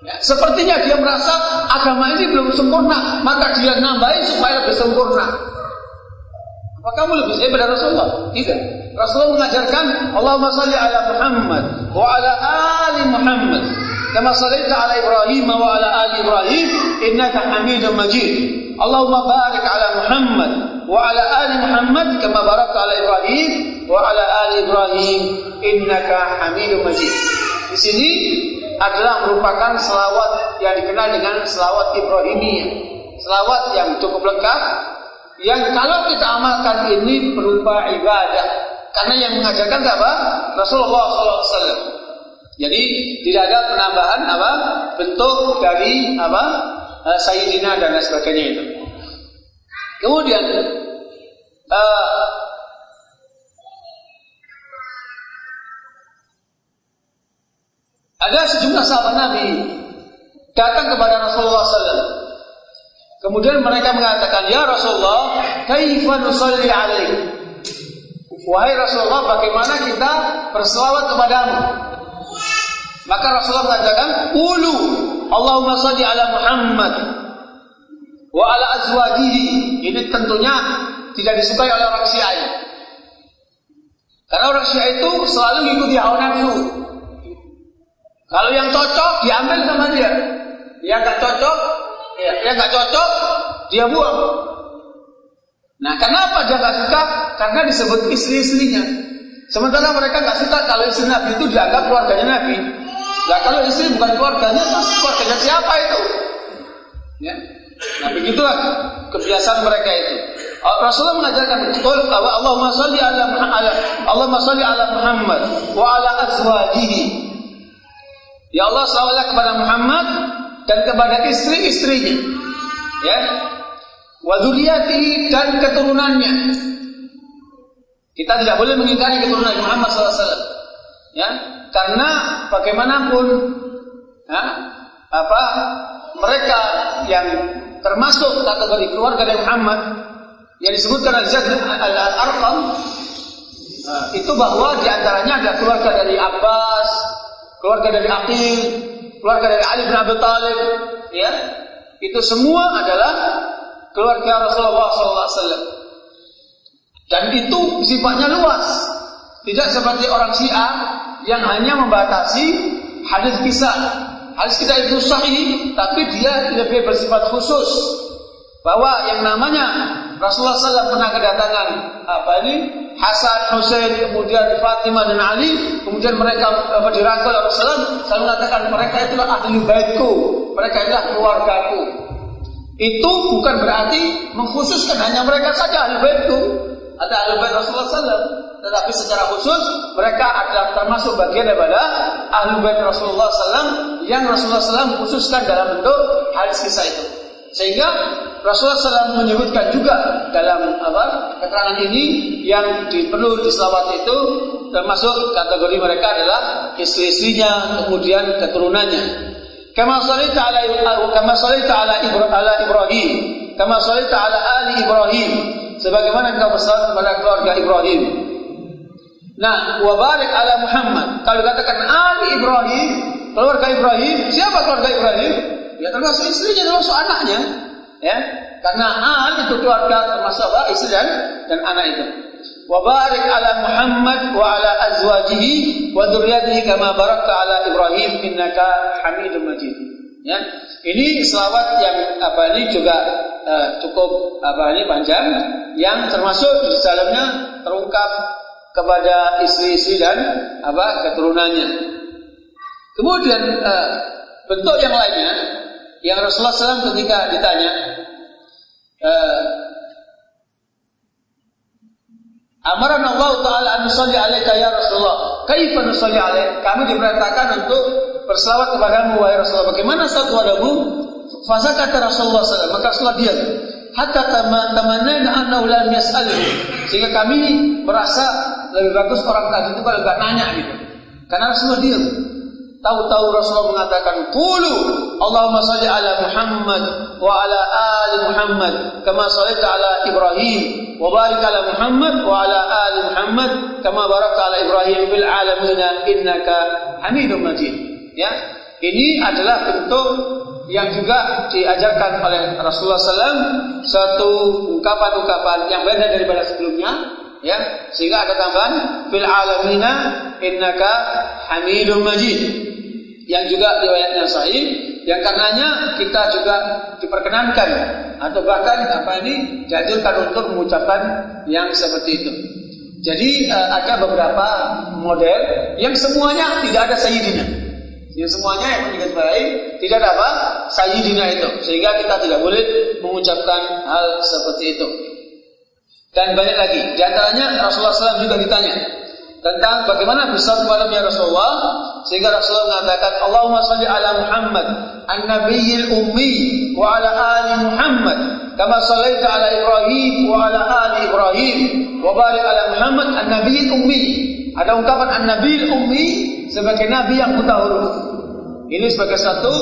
Ya, sepertinya dia merasa agama ini belum sempurna, maka dia nambahin supaya lebih sempurna. Apa kamu lebih hebat dari Rasulullah? Tidak. Rasulullah mengajarkan Allahumma salli ala Muhammad wa ala ali Muhammad kama sallaita ala Ibrahim wa ala ali Ibrahim innaka Hamidum Majid. Allahumma barik ala Muhammad wa ala ali Muhammad kama barakta ala Ibrahim wa ala ali Ibrahim innaka Hamidum Majid. Di sini adalah merupakan selawat yang dikenal dengan selawat Ibrahimiyah. Selawat yang cukup lengkap yang kalau kita amalkan ini berupa ibadah. Karena yang mengajarkan apa? Rasulullah SAW. Jadi tidak ada penambahan apa bentuk dari apa uh, sayyidina dan sebagainya itu. Kemudian uh, ada sejumlah sahabat Nabi datang kepada Rasulullah SAW. Kemudian mereka mengatakan, Ya Rasulullah, kaifa nusalli alaih? Wahai Rasulullah, bagaimana kita berselawat kepadamu? Maka Rasulullah mengatakan, Ulu, Allahumma salli ala Muhammad wa ala azwajihi. Ini tentunya tidak disukai oleh orang Syiah. Karena orang Syiah itu selalu mengikuti hawa nafsu. Kalau yang cocok diambil sama dia. Yang nggak cocok, ya, yang nggak cocok dia buang. Nah, kenapa dia nggak suka? Karena disebut istri-istrinya. Sementara mereka nggak suka kalau istri Nabi itu dianggap keluarganya Nabi. Nah, kalau istri bukan keluarganya, terus keluarganya siapa itu? Ya. Nah, begitulah kebiasaan mereka itu. Rasulullah mengajarkan betul bahwa Allahumma salli ala Muhammad, Allahumma Muhammad wa ala azwajihi. Ya Allah salawatlah kepada Muhammad dan kepada istri-istrinya. Ya. Wa dan keturunannya. Kita tidak boleh mengingkari keturunan Muhammad SAW. Ya, karena bagaimanapun ya, apa mereka yang termasuk kategori keluarga dari Muhammad yang disebutkan Zaid al-Arqam itu bahwa di antaranya ada keluarga dari Abbas, keluarga dari Aqil, keluarga dari Ali bin Abi Thalib, ya, itu semua adalah keluarga Rasulullah SAW. Dan itu sifatnya luas, tidak seperti orang Syiah yang hanya membatasi hadis kisah. Hadis kisah itu sahih, tapi dia lebih bersifat khusus bahwa yang namanya Rasulullah SAW pernah kedatangan apa ini? Hasan, Hussein, kemudian Fatimah dan Ali, kemudian mereka apa, dirangkul Rasulullah SAW. Mengatakan mereka itulah ahli baitku, mereka itulah keluargaku. Itu bukan berarti mengkhususkan hanya mereka saja ahli baitku, ada ahli bait Rasulullah SAW, tetapi secara khusus mereka adalah termasuk bagian daripada ahli bait Rasulullah SAW yang Rasulullah SAW khususkan dalam bentuk hadis kisah itu. Sehingga Rasulullah SAW menyebutkan juga dalam apa keterangan ini yang perlu diselawat itu termasuk kategori mereka adalah istri-istrinya kemudian keturunannya. Kama salita ala kama salita ala Ibrahim, kama salita ala ali Ibrahim, sebagaimana engkau bersalawat kepada keluarga Ibrahim. Nah, wabarik ala Muhammad. Kalau katakan ali Ibrahim, keluarga Ibrahim, siapa keluarga Ibrahim? ya termasuk istrinya termasuk anaknya ya? Karena an itu keluarga termasuk istri dan dan anak itu. Wa barik ala Muhammad wa ala azwajihi wa dzurriyyatihi kama barakta ala Ibrahim innaka Hamidum Majid. Ya? Ini selawat yang apa ini juga uh, cukup apa ini panjang yang termasuk di dalamnya terungkap kepada istri-istri dan apa keturunannya. Kemudian uh, bentuk yang lainnya yang Rasulullah SAW ketika ditanya uh, Amaran Allah Ta'ala an nusalli alaika ya Rasulullah? Kaifa nusalli alaik? Kami diperintahkan untuk berselawat kepadamu wahai Rasulullah. Bagaimana salat kepadamu? Fasa kata Rasulullah SAW Maka Rasulullah diam. Hatta tamannaina annahu lam yas'alhu Sehingga kami merasa lebih bagus orang tadi itu kalau nggak nanya gitu. Karena Rasulullah diam Tahu-tahu Rasulullah mengatakan, "Qulu Allahumma salli ala Muhammad wa ala ali Muhammad kama shallaita ala Ibrahim wa barik ala Muhammad wa ala ali Muhammad kama barakta ala Ibrahim fil alamin innaka Hamidum Majid." Ya. Ini adalah bentuk yang juga diajarkan oleh Rasulullah SAW satu ungkapan-ungkapan yang beda daripada sebelumnya ya sehingga ada tambahan fil alamina innaka hamidum majid yang juga riwayatnya sahih yang karenanya kita juga diperkenankan atau bahkan apa ini dianjurkan untuk mengucapkan yang seperti itu. Jadi uh, ada beberapa model yang semuanya tidak ada sayyidina. Yang semuanya yang menjadi baik tidak ada apa sayyidina itu sehingga kita tidak boleh mengucapkan hal seperti itu. Dan banyak lagi. Di antaranya Rasulullah SAW juga ditanya tentang bagaimana kepada Nabi Rasulullah sehingga Rasulullah mengatakan Allahumma salli ala Muhammad an-nabiyil ummi wa ala ali Muhammad kama sallaita ala Ibrahim wa ala ali Ibrahim wa barik ala Muhammad an-nabiyil ummi ada ungkapan an-nabiyil ummi sebagai nabi yang buta huruf ini sebagai satu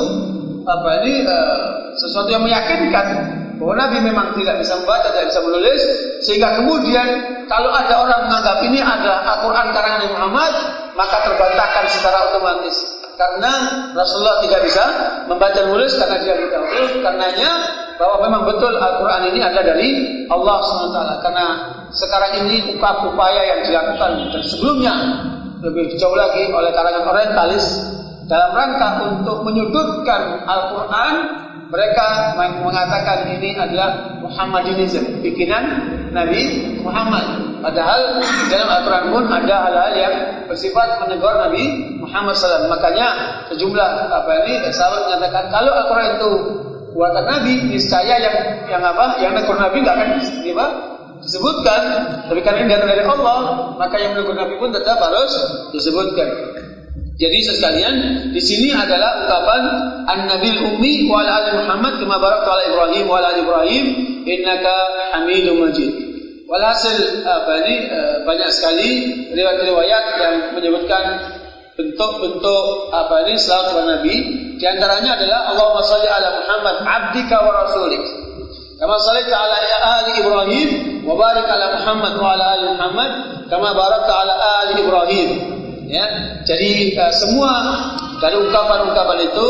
apa ini uh, sesuatu yang meyakinkan bahwa Nabi memang tidak bisa membaca, tidak bisa menulis, sehingga kemudian kalau ada orang menganggap ini adalah Al-Quran karangan Nabi Muhammad, maka terbantahkan secara otomatis. Karena Rasulullah tidak bisa membaca menulis karena dia buta huruf, karenanya bahwa memang betul Al-Quran ini ada dari Allah SWT. Karena sekarang ini upaya yang dilakukan dan sebelumnya lebih jauh lagi oleh kalangan orientalis dalam rangka untuk menyudutkan Al-Quran mereka mengatakan ini adalah Muhammadinism, bikinan Nabi Muhammad. Padahal dalam Al-Quran pun ada hal-hal yang bersifat menegur Nabi Muhammad SAW. Makanya sejumlah apa ini sahabat menyatakan kalau Al-Quran itu buatan Nabi, niscaya yang yang apa, yang menegur Nabi nggak akan apa, disebutkan. Tapi karena ini datang dari Allah, maka yang menegur Nabi pun tetap harus disebutkan. Jadi sekalian di sini adalah ungkapan An-Nabil Ummi wa ala ali Muhammad kama barakta ala Ibrahim wa ali Ibrahim innaka Hamidum Majid. Walhasil apa ini eh, banyak sekali riwayat-riwayat yang menyebutkan bentuk-bentuk apa ini selawat kepada Nabi. Di antaranya adalah Allahumma salli ala Muhammad abdika wa rasulik. Kama sallaita ala ali Ibrahim wa barik ala Muhammad wa ala ali Muhammad kama barakta ala ali Ibrahim. Ya, jadi uh, semua dari ungkapan-ungkapan itu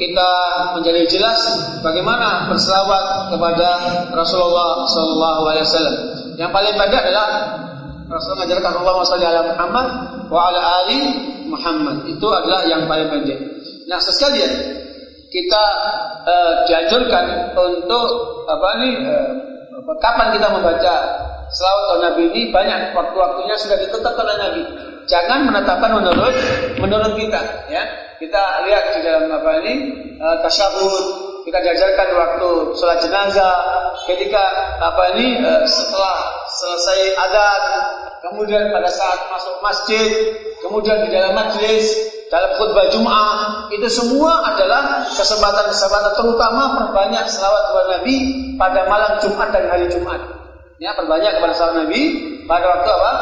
kita menjadi jelas bagaimana berselawat kepada Rasulullah Wasallam. Yang paling pendek adalah Rasulullah mengajarkan Allah Salli ala Muhammad wa ala ali Muhammad. Itu adalah yang paling pendek. Nah, sekalian kita uh, dianjurkan untuk apa nih? Uh, kapan kita membaca selawat Nabi ini banyak waktu-waktunya sudah ditetapkan oleh Nabi. Jangan menetapkan menurut menurut kita, ya. Kita lihat di dalam apa ini tasyahud, kita diajarkan waktu sholat jenazah, ketika apa ini uh, setelah selesai adat, kemudian pada saat masuk masjid, kemudian di dalam majlis, dalam khutbah Jum'ah, itu semua adalah kesempatan-kesempatan terutama perbanyak selawat kepada Nabi pada malam Jumat dan hari Jumat. Ya, perbanyak kepada sahabat Nabi pada waktu apa?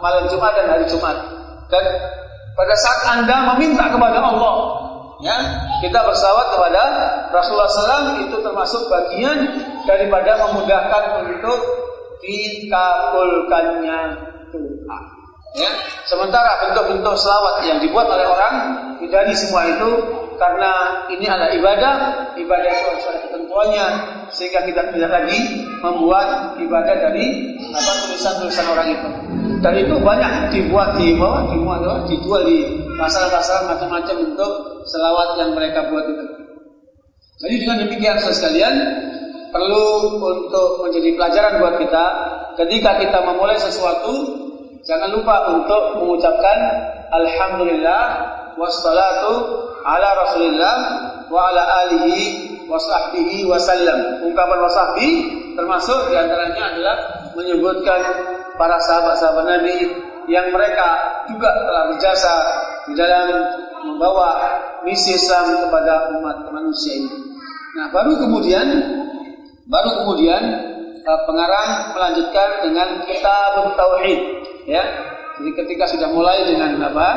malam Jumat dan hari Jumat. Dan pada saat Anda meminta kepada Allah, ya, kita bersalawat kepada Rasulullah SAW itu termasuk bagian daripada memudahkan untuk dikabulkannya doa. Ya, sementara bentuk-bentuk selawat yang dibuat oleh orang dari semua itu karena ini adalah ibadah, ibadah itu ada ketentuannya sehingga kita tidak lagi membuat ibadah dari apa tulisan-tulisan orang itu. Dan itu banyak dibuat di bawah, dimuat, dijual di pasar-pasar macam-macam untuk selawat yang mereka buat itu. Jadi dengan demikian saudara sekalian perlu untuk menjadi pelajaran buat kita ketika kita memulai sesuatu jangan lupa untuk mengucapkan alhamdulillah wassalatu ala Rasulillah wa ala alihi wa sahbihi wasallam. Ungkapan wasahbi termasuk di antaranya adalah menyebutkan para sahabat-sahabat Nabi yang mereka juga telah berjasa di dalam membawa misi Islam kepada umat manusia ini. Nah, baru kemudian baru kemudian uh, pengarang melanjutkan dengan kitab tauhid ya. Jadi ketika sudah mulai dengan apa?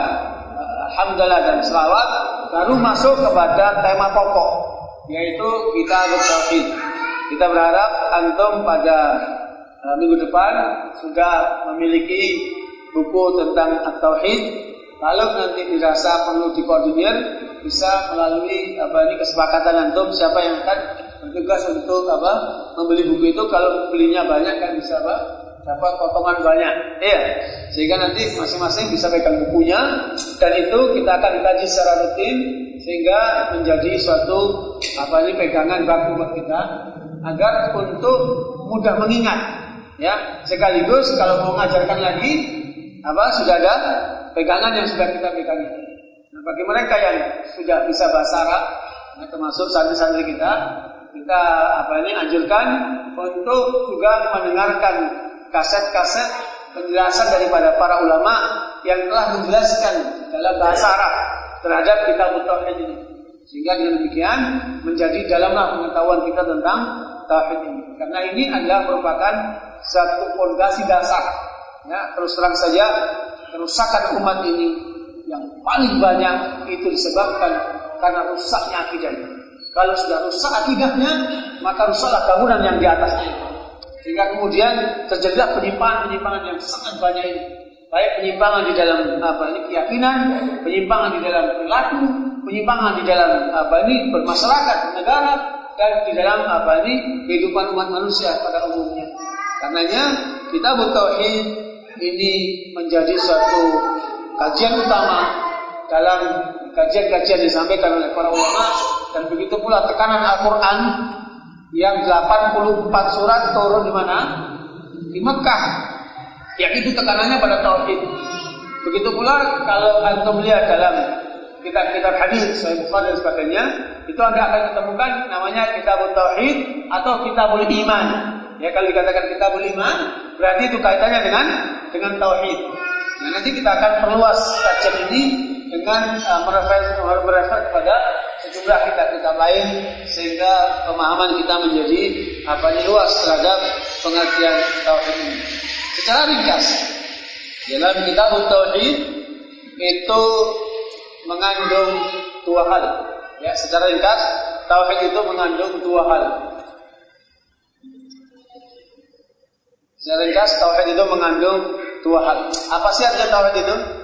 Alhamdulillah dan selawat baru masuk kepada tema pokok yaitu kitab tauhid. Kita berharap antum pada uh, minggu depan sudah memiliki buku tentang tauhid. Kalau nanti dirasa perlu dikoordinir, bisa melalui apa ini kesepakatan antum siapa yang akan bertugas untuk apa membeli buku itu. Kalau belinya banyak kan bisa apa dapat potongan banyak. Iya. Sehingga nanti masing-masing bisa pegang bukunya. Dan itu kita akan dikaji secara rutin sehingga menjadi suatu apa ini pegangan baku buat kita agar untuk mudah mengingat. Ya. Sekaligus kalau mau mengajarkan lagi apa sudah ada pegangan yang sudah kita pegang nah bagi mereka yang sudah bisa bahasa Arab ya, termasuk santri-santri kita kita apa ini anjurkan untuk juga mendengarkan kaset-kaset penjelasan daripada para ulama yang telah menjelaskan dalam bahasa Arab terhadap kitab tauhid ini. Sehingga dengan demikian menjadi dalamlah pengetahuan kita tentang tauhid ini. Karena ini adalah merupakan satu fondasi dasar. Ya, terus terang saja kerusakan umat ini yang paling banyak itu disebabkan karena rusaknya akidahnya. Kalau sudah rusak akidahnya, maka rusaklah bangunan yang di atasnya. Sehingga kemudian terjadilah penyimpangan-penyimpangan yang sangat banyak ini. Baik penyimpangan di dalam apa ini keyakinan, penyimpangan di dalam perilaku, penyimpangan di dalam apa ini bermasyarakat negara dan di dalam apa ini kehidupan umat manusia pada umumnya. Karenanya kita tauhid ini menjadi suatu kajian utama dalam kajian-kajian disampaikan oleh para ulama dan begitu pula tekanan Al-Qur'an yang 84 surat turun di mana? Di Mekah. Yang itu tekanannya pada tauhid. Begitu pula kalau antum lihat dalam kitab-kitab hadis, Sahih Bukhari dan sebagainya, itu Anda akan ketemukan namanya kitabul tauhid atau kitabul iman. Ya kalau dikatakan kitabul iman, berarti itu kaitannya dengan dengan tauhid. Nah, nanti kita akan perluas kajian ini dengan uh, merefer kepada sejumlah kitab-kitab lain sehingga pemahaman kita menjadi apa luas terhadap pengertian tauhid ini. Secara ringkas, dalam kitab tauhid itu mengandung dua hal. Ya, secara ringkas, tauhid itu mengandung dua hal. Secara ringkas, tauhid itu mengandung dua hal. Apa sih artinya tauhid itu?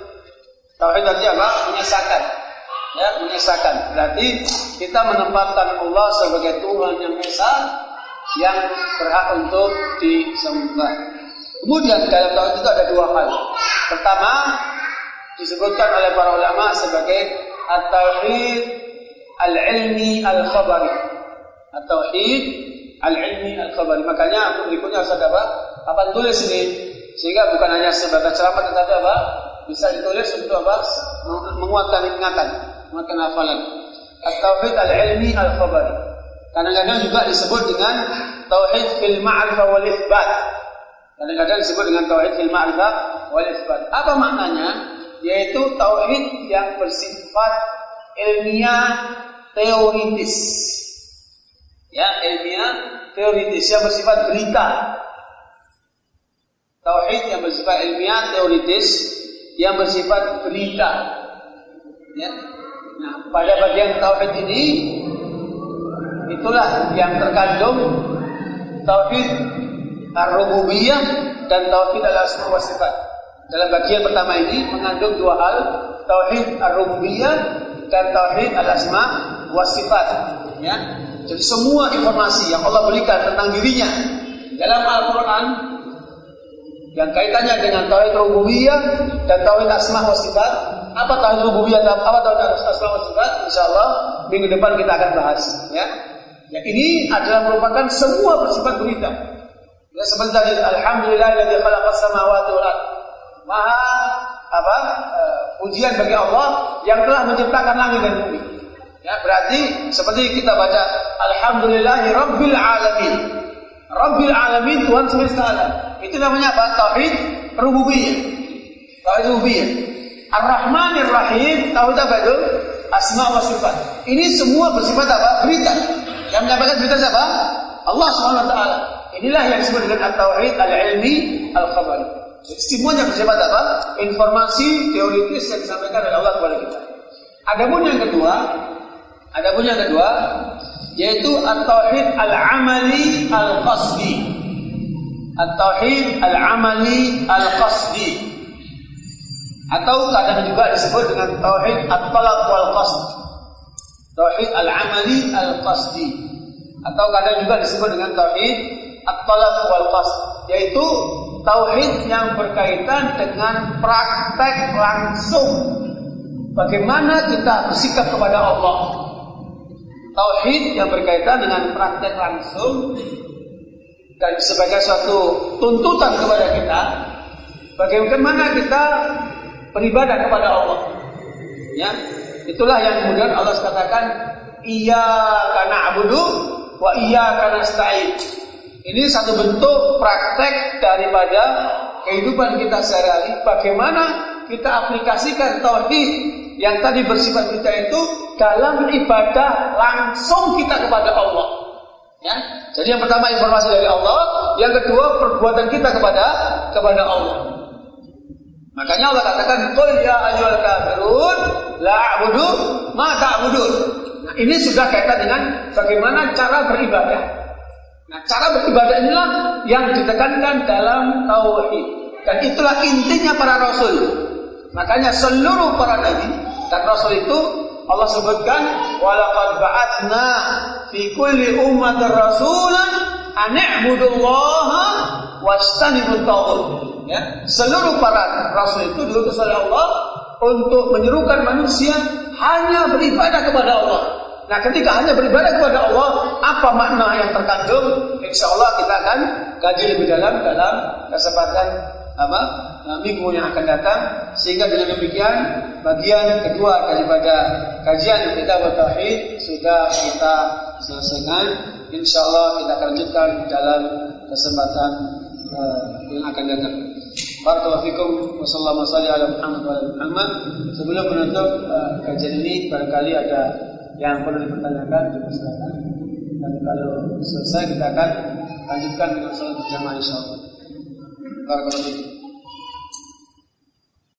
Tauhid artinya apa? Menyesakan. Ya, menyesakan. Berarti kita menempatkan Allah sebagai Tuhan yang esa yang berhak untuk disembah. Kemudian dalam tauhid itu ada dua hal. Pertama disebutkan oleh para ulama sebagai at-tauhid al-ilmi al-khabari. At-tauhid al-ilmi al-khabari. Makanya berikutnya harus ada apa? Apa tulis ini? Sehingga bukan hanya sebatas ceramah tetapi apa? Bisa ditulis untuk apa? Menguatkan ingatan, menguatkan hafalan. At-tauhid al-ilmi al-khabari. Kadang-kadang juga disebut dengan tauhid fil ma'rifah wal itsbat. Kadang-kadang disebut dengan tauhid fil ma'rifah wal itsbat. Apa maknanya? Yaitu tauhid yang bersifat ilmiah teoritis. Ya, ilmiah teoritis yang bersifat berita Tauhid yang bersifat ilmiah, teoritis, yang bersifat berita. Ya. Nah, pada bagian tauhid ini itulah yang terkandung tauhid ar-rububiyah dan tauhid al-asma wa sifat. Dalam bagian pertama ini mengandung dua hal, tauhid ar-rububiyah dan tauhid al-asma wa sifat. Ya. Jadi semua informasi yang Allah berikan tentang dirinya dalam Al-Qur'an yang kaitannya dengan tauhid rububiyah dan tauhid asma wa sifat. Apa tauhid rububiyah dan apa tauhid asma wa sifat? Insyaallah minggu depan kita akan bahas ya. Ya ini adalah merupakan semua bersifat berita. Ya seperti tadi alhamdulillahilladzi khalaqas samawati wal ard. Maha apa? Uh, ujian bagi Allah yang telah menciptakan langit dan bumi. Ya, berarti seperti kita baca alhamdulillahi rabbil alamin. Rabbil alamin Tuhan semesta alam. Itu namanya apa? Tauhid rububiyah. Tauhid rububiyah. Ar-Rahmanir Rahim, tauhid apa itu? Asma wa sifat. Ini semua bersifat apa? Berita. Yang menyampaikan berita siapa? Allah Subhanahu wa taala. Inilah yang disebut dengan at-tauhid al-ilmi al-khabari. Semuanya bersifat apa? Informasi teoritis yang disampaikan oleh Allah kepada kita. Adapun yang kedua, adapun yang kedua yaitu at-tauhid al-amali al-qasdi. At-tauhid al-amali al-qasdi atau kadang juga disebut dengan tauhid at-talab wal qasd. Tauhid al-amali al-qasdi atau kadang juga disebut dengan tauhid at-talab wal qasd yaitu tauhid yang berkaitan dengan praktek langsung bagaimana kita bersikap kepada Allah. Tauhid yang berkaitan dengan praktek langsung dan sebagai suatu tuntutan kepada kita bagaimana kita beribadah kepada Allah. Ya, itulah yang kemudian Allah katakan iya karena abudu wa iya karena stain. Ini satu bentuk praktek daripada kehidupan kita sehari-hari, bagaimana kita aplikasikan tauhid yang tadi bersifat kita itu dalam ibadah langsung kita kepada Allah. Ya. Jadi yang pertama informasi dari Allah, yang kedua perbuatan kita kepada kepada Allah. Makanya Allah katakan, "Qul ya ayyuhal kafirun la a'budu ma ta'budun." Nah, ini sudah kaitan dengan bagaimana cara beribadah. Nah, cara beribadah inilah yang ditekankan dalam tauhid. Dan itulah intinya para rasul. Makanya seluruh para nabi dan rasul itu Allah sebutkan walaqad ba'atsna fi kulli rasulan an i'budullaha wastanibut taghut. Ya, seluruh para rasul itu diutus oleh Allah untuk menyerukan manusia hanya beribadah kepada Allah. Nah, ketika hanya beribadah kepada Allah, apa makna yang terkandung? Insya Allah kita akan kaji lebih dalam dalam kesempatan apa? Nah, minggu yang akan datang. Sehingga dengan demikian bagian kedua daripada kajian kita bertauhid sudah kita selesaikan. Insyaallah kita akan lanjutkan dalam kesempatan uh, yang akan datang. Barakallahu wasallallahu ala Muhammad Muhammad sebelum menutup uh, kajian ini barangkali ada yang perlu dipertanyakan dipersilakan. Dan kalau selesai kita akan lanjutkan dengan salat berjamaah insyaallah Barakallahu fikum